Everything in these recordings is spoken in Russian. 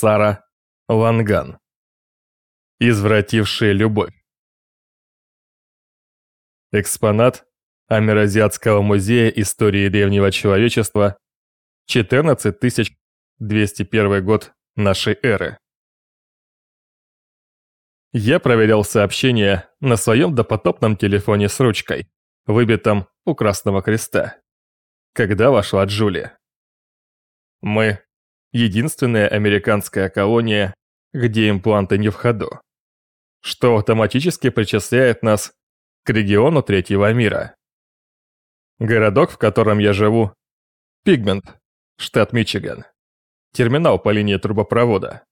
Сара Ланган. Извратившая любовь. Экспонат Амеразиатского музея истории древнего человечества 14201 год нашей эры. Я проверял сообщения на своем допотопном телефоне с ручкой, выбитом у Красного Креста, когда вошла Джулия. Мы – единственная американская колония, где импланты не в ходу, что автоматически причисляет нас к региону третьего мира. Городок, в котором я живу – Пигмент, штат Мичиган. Терминал по линии трубопровода.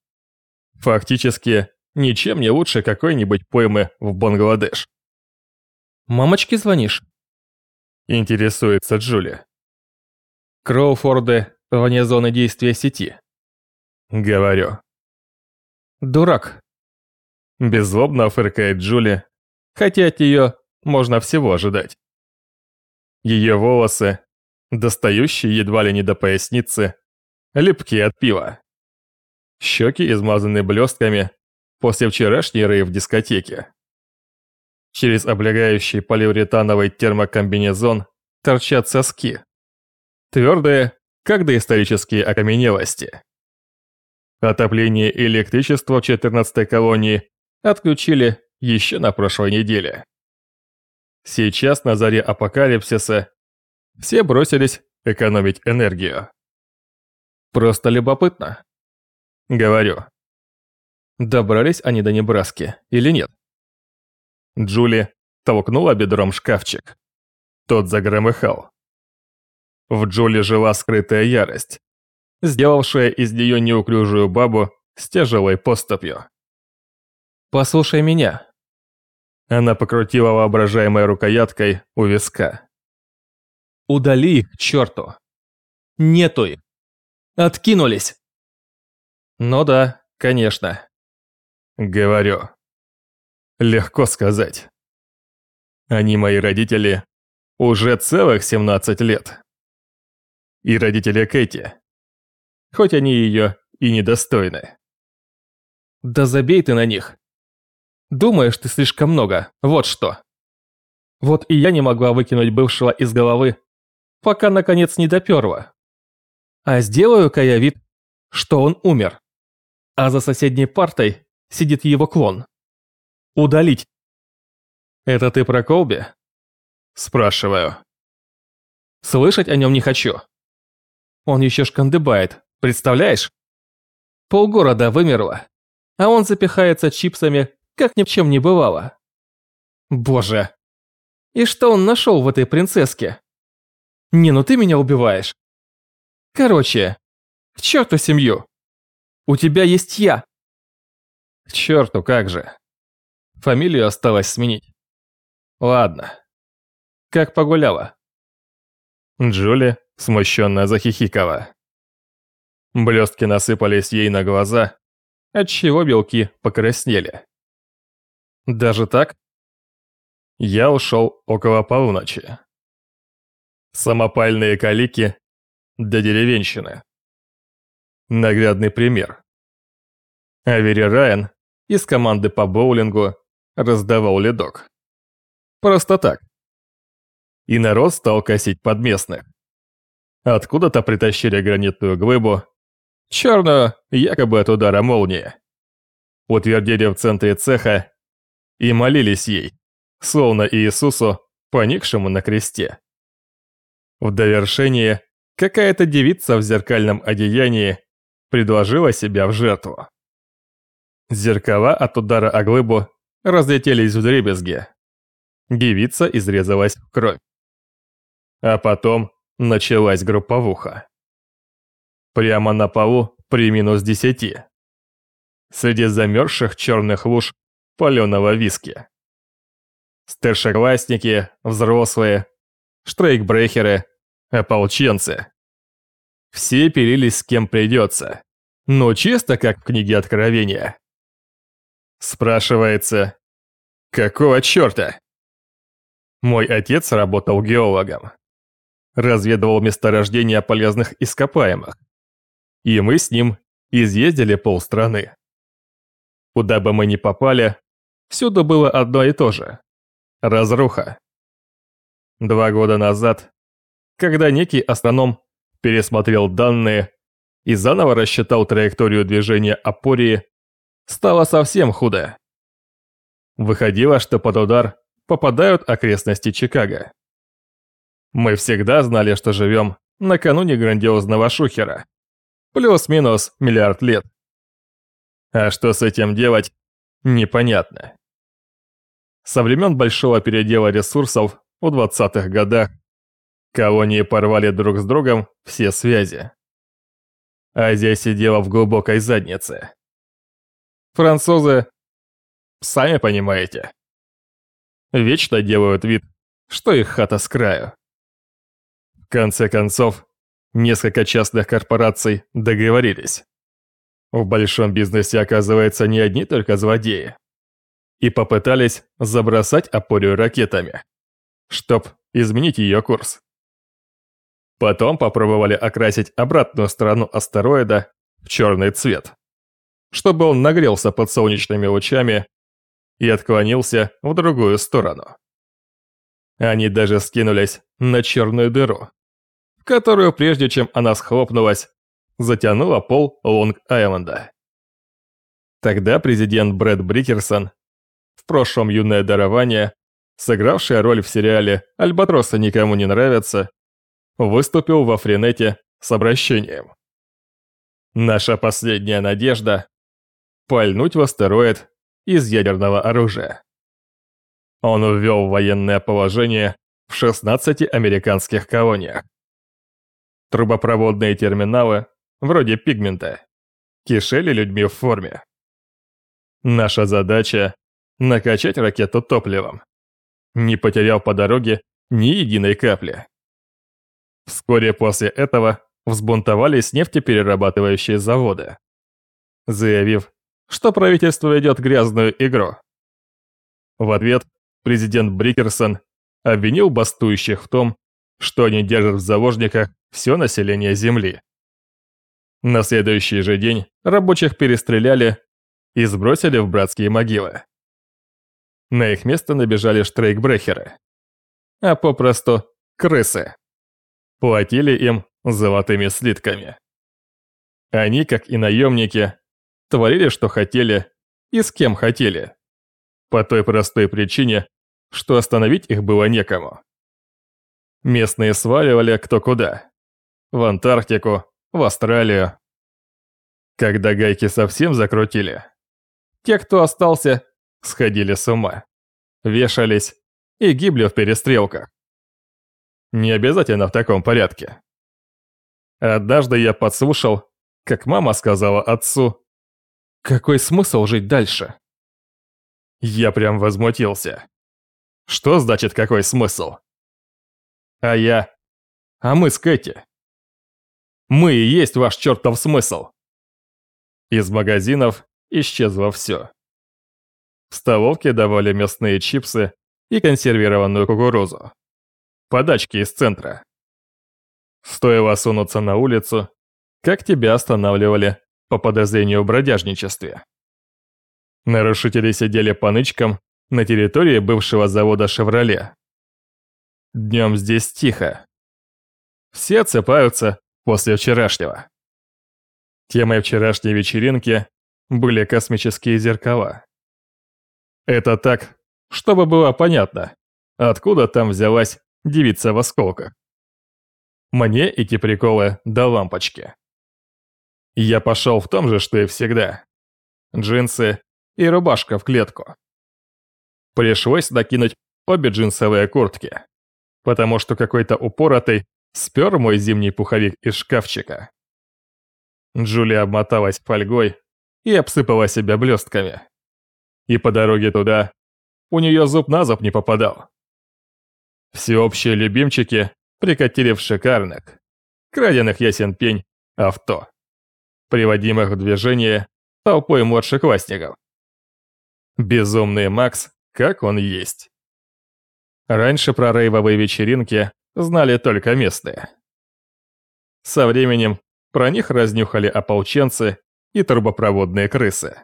Фактически, ничем не лучше какой-нибудь поймы в Бангладеш. «Мамочке звонишь?» Интересуется Джули. Кроуфорды вне зоны действия сети. Говорю. Дурак. Беззлобно фыркает Джули, хотя от нее можно всего ожидать. Ее волосы, достающие едва ли не до поясницы, липкие от пива. Щеки измазаны блестками после вчерашней рейв дискотеки. Через облегающий полиуретановый термокомбинезон торчат соски. Твердые, как доисторические окаменелости. Отопление и электричество в 14-й колонии отключили еще на прошлой неделе. Сейчас на заре апокалипсиса все бросились экономить энергию. Просто любопытно. Говорю. Добрались они до Небраски или нет? Джули толкнула бедром шкафчик. Тот загромыхал. В Джули жила скрытая ярость, сделавшая из нее неуклюжую бабу с тяжелой поступью. «Послушай меня». Она покрутила воображаемой рукояткой у виска. «Удали их черту. Нету их. Откинулись». «Ну да, конечно». Говорю. Легко сказать. Они мои родители уже целых 17 лет. И родители Кэти. Хоть они ее и недостойны. Да забей ты на них. Думаешь ты слишком много, вот что. Вот и я не могла выкинуть бывшего из головы, пока наконец не доперла. А сделаю-ка я вид, что он умер. А за соседней партой сидит его клон. Удалить. Это ты про Колби? Спрашиваю. Слышать о нем не хочу. Он еще шкандыбает, представляешь? Полгорода вымерло, а он запихается чипсами как ни в чем не бывало. Боже. И что он нашел в этой принцесске? Не, ну ты меня убиваешь. Короче, к черту семью. У тебя есть я. К черту, как же. Фамилию осталось сменить. Ладно. Как погуляла? Джули смущенно захихикала. Блестки насыпались ей на глаза, отчего белки покраснели. Даже так? Я ушел около полуночи. Самопальные калики для деревенщины. Наглядный пример. Авери Райан из команды по боулингу раздавал ледок. Просто так. И народ стал косить под местных. Откуда-то притащили гранитную глыбу, черную, якобы от удара молнии. Утвердили в центре цеха и молились ей, словно Иисусу, поникшему на кресте. В довершение, какая-то девица в зеркальном одеянии предложила себя в жертву. Зеркала от удара о глыбу разлетелись в дребезги. Девица изрезалась в кровь. А потом началась групповуха. Прямо на полу при минус десяти. Среди замерзших черных луж паленого виски. Старшеклассники, взрослые, штрейкбрехеры, ополченцы. Все пилились с кем придется, но чисто как в книге Откровения. Спрашивается, какого черта? Мой отец работал геологом. Разведывал месторождения полезных ископаемых. И мы с ним изъездили полстраны. Куда бы мы ни попали, всюду было одно и то же – разруха. Два года назад, когда некий астроном пересмотрел данные и заново рассчитал траекторию движения Апории, стало совсем худо. Выходило, что под удар попадают окрестности Чикаго. Мы всегда знали, что живем накануне грандиозного шухера. Плюс-минус миллиард лет. А что с этим делать, непонятно. Со времен большого передела ресурсов в 20-х годах колонии порвали друг с другом все связи. Азия сидела в глубокой заднице. Французы, сами понимаете, вечно делают вид, что их хата с краю. Конце концов, несколько частных корпораций договорились. В большом бизнесе, оказывается, не одни только злодеи. И попытались забросать Апорию ракетами, чтоб изменить ее курс. Потом попробовали окрасить обратную сторону астероида в черный цвет, чтобы он нагрелся под солнечными лучами и отклонился в другую сторону. Они даже скинулись на черную дыру, которую, прежде чем она схлопнулась, затянула пол Лонг-Айленда. Тогда президент Брэд Брикерсон, в прошлом юное дарование, сыгравшая роль в сериале «Альбатросы никому не нравятся», выступил во Френете с обращением. Наша последняя надежда – пальнуть в астероид из ядерного оружия. Он ввел военное положение в 16 американских колониях. Трубопроводные терминалы вроде пигмента, кишели людьми в форме. Наша задача – накачать ракету топливом, не потеряв по дороге ни единой капли. Вскоре после этого взбунтовались нефтеперерабатывающие заводы, заявив, что правительство ведет грязную игру. В ответ президент Брикерсон обвинил бастующих в том, что они держат в заложниках все население Земли. На следующий же день рабочих перестреляли и сбросили в братские могилы. На их место набежали штрейкбрехеры, а попросту крысы. Платили им золотыми слитками. Они, как и наемники, творили, что хотели и с кем хотели. По той простой причине, что остановить их было некому. Местные сваливали кто куда. В Антарктику, в Австралию. Когда гайки совсем закрутили, те, кто остался, сходили с ума, вешались и гибли в перестрелках. Не обязательно в таком порядке. Однажды я подслушал, как мама сказала отцу, «Какой смысл жить дальше?» Я прям возмутился. Что значит какой смысл? А я... А мы с Кэти. Мы и есть ваш чертов смысл. Из магазинов исчезло все. В столовке давали мясные чипсы и консервированную кукурузу. Подачки из центра. Стоило сунуться на улицу, как тебя останавливали по подозрению в бродяжничестве. Нарушители сидели по нычкам на территории бывшего завода «Шевроле». Днем здесь тихо. Все отсыпаются после вчерашнего. Темой вчерашней вечеринки были космические зеркала. Это так, чтобы было понятно, откуда там взялась девица в осколках. Мне эти приколы до лампочки. Я пошел в том же, что и всегда. Джинсы и рубашка в клетку. Пришлось накинуть обе джинсовые куртки, потому что какой-то упоротый спер мой зимний пуховик из шкафчика. Джулия обмоталась фольгой и обсыпала себя блестками. И по дороге туда у нее зуб на зуб не попадал. Всеобщие любимчики прикатили в шикарных, краденных ясен пень, авто, приводимых в движение толпой младшеклассников. Безумный Макс, как он есть. Раньше про рейвовые вечеринки знали только местные. Со временем про них разнюхали ополченцы и трубопроводные крысы.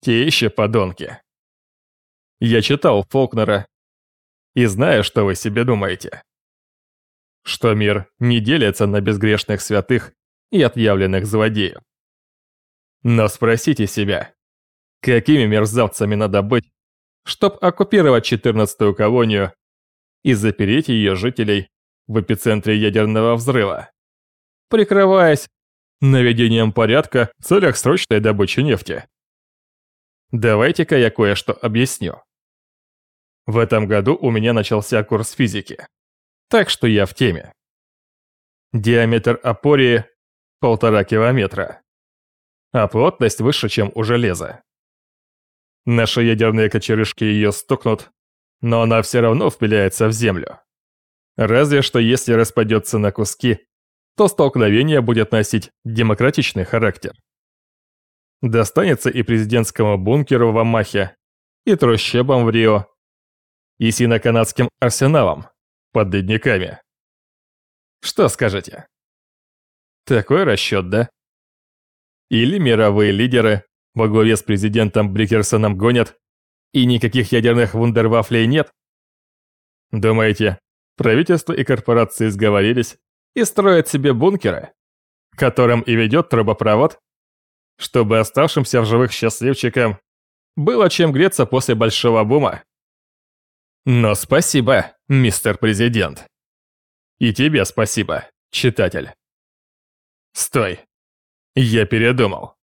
Те еще подонки. Я читал Фолкнера и знаю, что вы себе думаете. Что мир не делится на безгрешных святых и отъявленных злодеев. Но спросите себя, какими мерзавцами надо быть, чтобы оккупировать 14-ю колонию и запереть ее жителей в эпицентре ядерного взрыва, прикрываясь наведением порядка в целях срочной добычи нефти. Давайте-ка я кое-что объясню. В этом году у меня начался курс физики, так что я в теме. Диаметр опории – полтора километра, а плотность выше, чем у железа. Наши ядерные кочерышки ее стукнут, но она все равно впиляется в землю. Разве что если распадется на куски, то столкновение будет носить демократичный характер. Достанется и президентскому бункеру в Амахе, и трущобам в Рио, и сино-канадским арсеналам под ледниками. Что скажете? Такой расчет, да? Или мировые лидеры во главе с президентом Брикерсоном гонят, и никаких ядерных вундервафлей нет? Думаете, правительство и корпорации сговорились и строят себе бункеры, которым и ведет трубопровод, чтобы оставшимся в живых счастливчикам было чем греться после большого бума? Но спасибо, мистер президент. И тебе спасибо, читатель. Стой. Я передумал.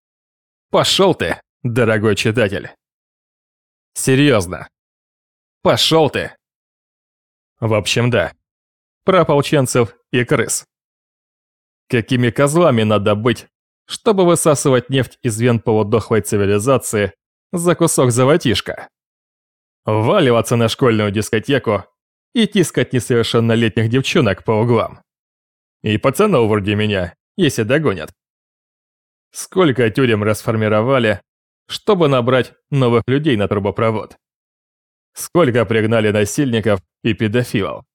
Пошел ты, дорогой читатель. Серьезно. Пошел ты. В общем, да. Про ополченцев и крыс. Какими козлами надо быть, чтобы высасывать нефть из вен полудохлой цивилизации за кусок золотишка? Валиваться на школьную дискотеку и тискать несовершеннолетних девчонок по углам. И пацанов вроде меня, если догонят. Сколько тюрем расформировали, чтобы набрать новых людей на трубопровод? Сколько пригнали насильников и педофилов?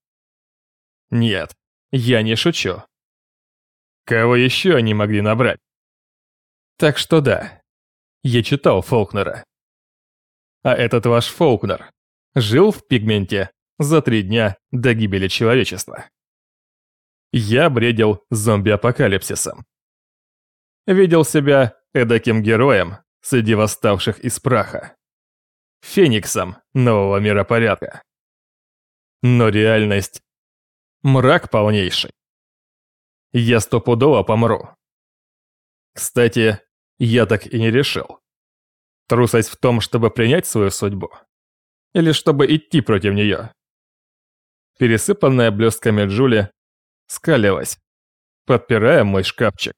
Нет, я не шучу. Кого еще они могли набрать? Так что да, я читал Фолкнера. А этот ваш Фолкнер жил в пигменте за три дня до гибели человечества. Я бредил зомби-апокалипсисом видел себя эдаким героем среди восставших из праха. Фениксом нового миропорядка. Но реальность – мрак полнейший. Я стопудово помру. Кстати, я так и не решил. Трусость в том, чтобы принять свою судьбу? Или чтобы идти против нее? Пересыпанная блестками Джули скалилась, подпирая мой шкафчик.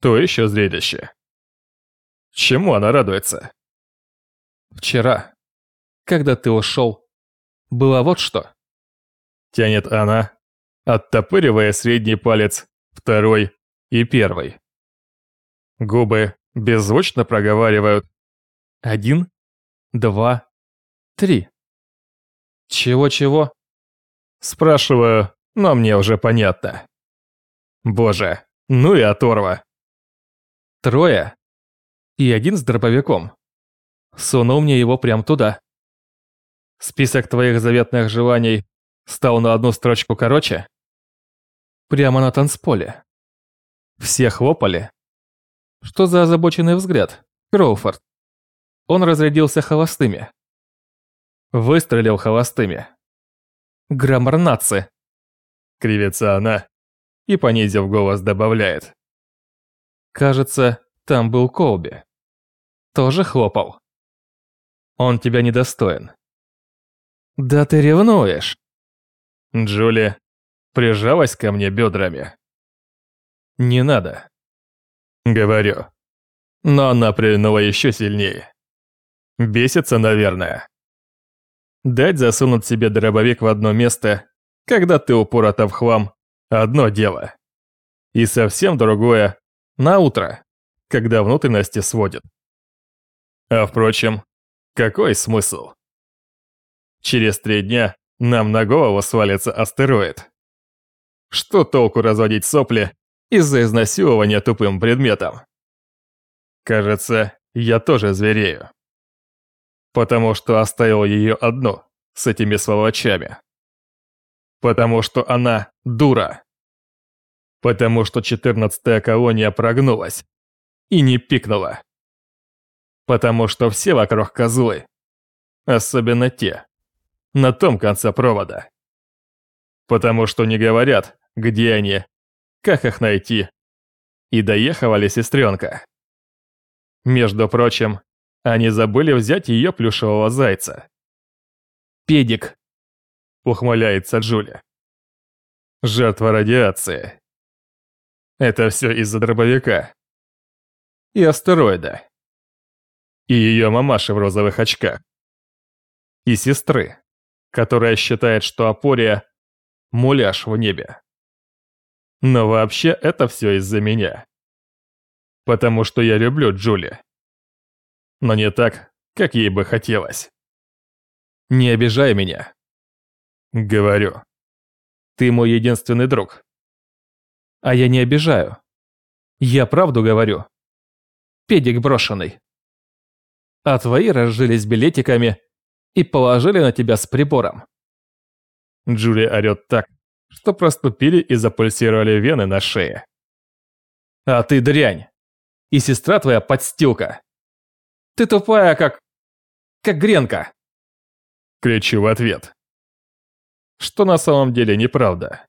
То еще зрелище. Чему она радуется? Вчера, когда ты ушел, было вот что. Тянет она, оттопыривая средний палец, второй и первый. Губы беззвучно проговаривают «один, два, три». «Чего-чего?» Спрашиваю, но мне уже понятно. Боже, ну и оторва. Трое. И один с дробовиком. Сунул мне его прям туда. Список твоих заветных желаний стал на одну строчку короче. Прямо на танцполе. Все хлопали. Что за озабоченный взгляд, Кроуфорд? Он разрядился холостыми. Выстрелил холостыми. Граммар нации. Кривится она и, понизив голос, добавляет. Кажется, там был Колби. Тоже хлопал. Он тебя недостоин. Да ты ревнуешь. Джули прижалась ко мне бедрами. Не надо. Говорю. Но она прильнула еще сильнее. Бесится, наверное. Дать засунуть себе дробовик в одно место, когда ты упорото в хлам, одно дело. И совсем другое на утро, когда внутренности сводит. А впрочем, какой смысл? Через три дня нам на голову свалится астероид. Что толку разводить сопли из-за изнасилования тупым предметом? Кажется, я тоже зверею. Потому что оставил ее одну с этими сволочами. Потому что она дура. Потому что четырнадцатая колония прогнулась и не пикнула. Потому что все вокруг козлы. Особенно те. На том конце провода. Потому что не говорят, где они, как их найти. И доехала ли сестренка. Между прочим, они забыли взять ее плюшевого зайца. «Педик», — ухмыляется Джули. Жертва радиации. Это все из-за дробовика. И астероида. И ее мамаши в розовых очках. И сестры, которая считает, что Апория – муляж в небе. Но вообще это все из-за меня. Потому что я люблю Джули. Но не так, как ей бы хотелось. Не обижай меня. Говорю. Ты мой единственный друг. А я не обижаю. Я правду говорю. Педик брошенный. А твои разжились билетиками и положили на тебя с прибором. Джулия орёт так, что проступили и запульсировали вены на шее. А ты дрянь. И сестра твоя подстилка. Ты тупая, как... как гренка. Кричу в ответ. Что на самом деле неправда.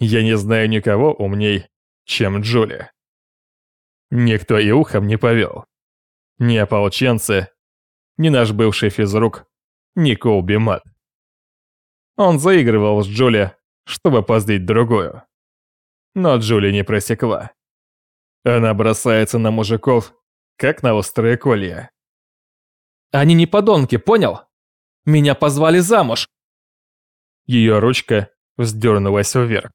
Я не знаю никого умней, чем Джули. Никто и ухом не повел. Ни ополченцы, ни наш бывший физрук, ни Колби Мат. Он заигрывал с Джули, чтобы позлить другую. Но Джули не просекла. Она бросается на мужиков, как на острые колья. Они не подонки, понял? Меня позвали замуж. Ее ручка вздернулась вверх.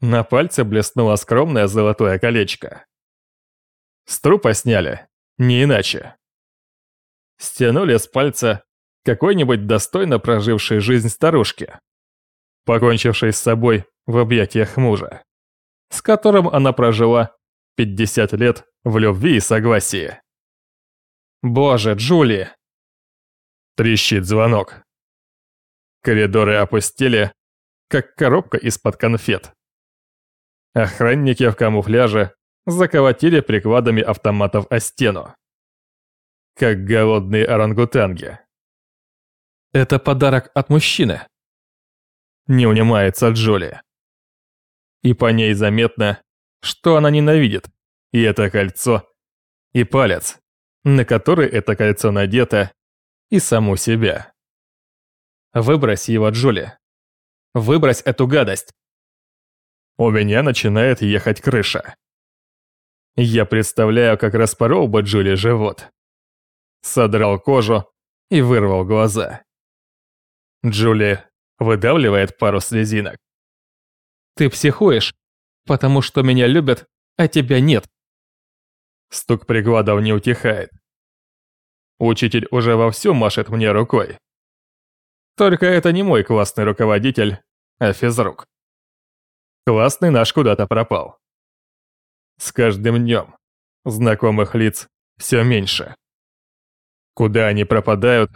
На пальце блеснуло скромное золотое колечко. С трупа сняли, не иначе. Стянули с пальца какой-нибудь достойно прожившей жизнь старушки, покончившей с собой в объятиях мужа, с которым она прожила 50 лет в любви и согласии. Боже, Джули! Трещит звонок. Коридоры опустили, как коробка из-под конфет. Охранники в камуфляже заколотили прикладами автоматов о стену. Как голодные орангутанги. Это подарок от мужчины. Не унимается Джоли. И по ней заметно, что она ненавидит и это кольцо, и палец, на который это кольцо надето, и саму себя. Выбрось его, Джоли. Выбрось эту гадость. У меня начинает ехать крыша. Я представляю, как распорол бы Джули живот. Содрал кожу и вырвал глаза. Джули выдавливает пару слезинок. Ты психуешь, потому что меня любят, а тебя нет. Стук прикладов не утихает. Учитель уже вовсю машет мне рукой. Только это не мой классный руководитель, а физрук. Классный наш куда-то пропал. С каждым днем знакомых лиц все меньше. Куда они пропадают,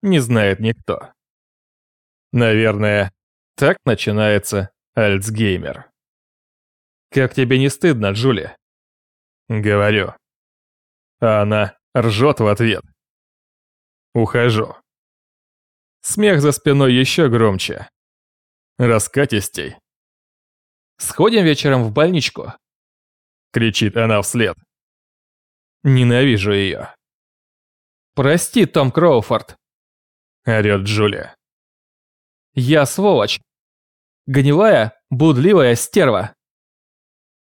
не знает никто. Наверное, так начинается Альцгеймер. «Как тебе не стыдно, Джули?» Говорю. А она ржет в ответ. Ухожу. Смех за спиной еще громче. Раскатистей. Сходим вечером в больничку?» Кричит она вслед. Ненавижу ее. «Прости, Том Кроуфорд!» Орет Джулия. «Я сволочь! Гнилая, будливая стерва!»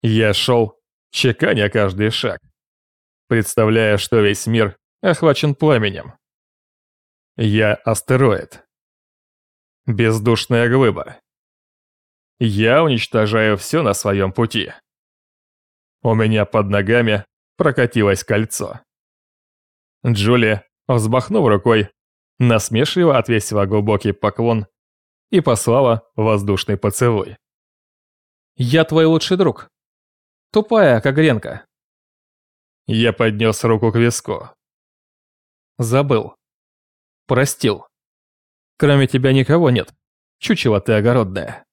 Я шел, чеканя каждый шаг, представляя, что весь мир охвачен пламенем. Я астероид. Бездушная глыба. Я уничтожаю все на своем пути. У меня под ногами прокатилось кольцо. Джулия, взмахнув рукой, насмешливо отвесила глубокий поклон и послала воздушный поцелуй. «Я твой лучший друг. Тупая, как гренка. Я поднес руку к виску. Забыл. Простил. Кроме тебя никого нет. Чучело ты огородное.